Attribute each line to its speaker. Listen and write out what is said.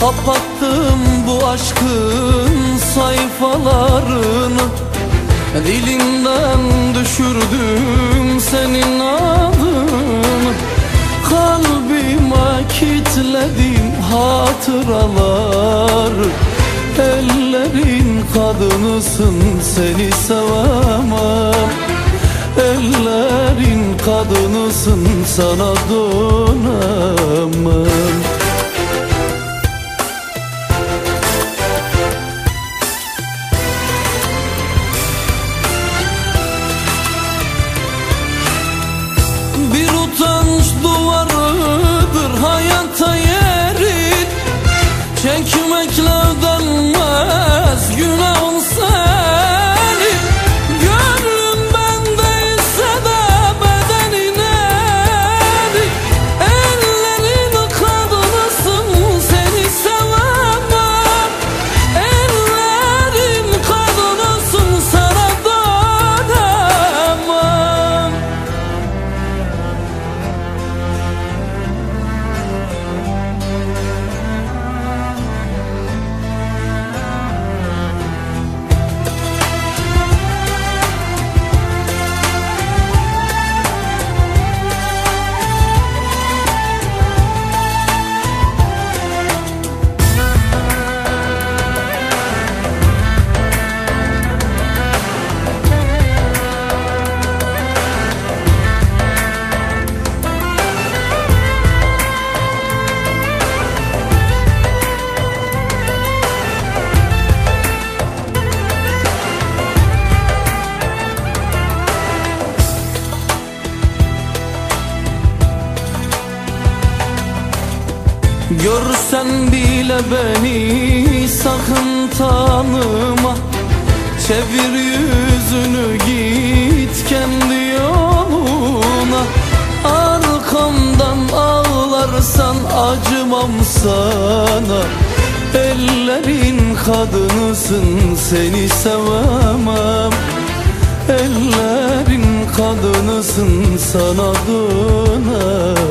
Speaker 1: Kapattım bu aşkın sayfalarını. Dilinden düşürdüm senin adını. Kalbime kitledim hatıralar. Ellerin kadınısın seni sevemem. Ellerin kadınısın sana dönemem Görsen bile beni sakın tanıma. Çevir yüzünü git kendi yoluna. Arkamdan ağlarsan acımam sana. Ellerin kadınısın seni sevemem. Ellerin kadınısın sana dönemem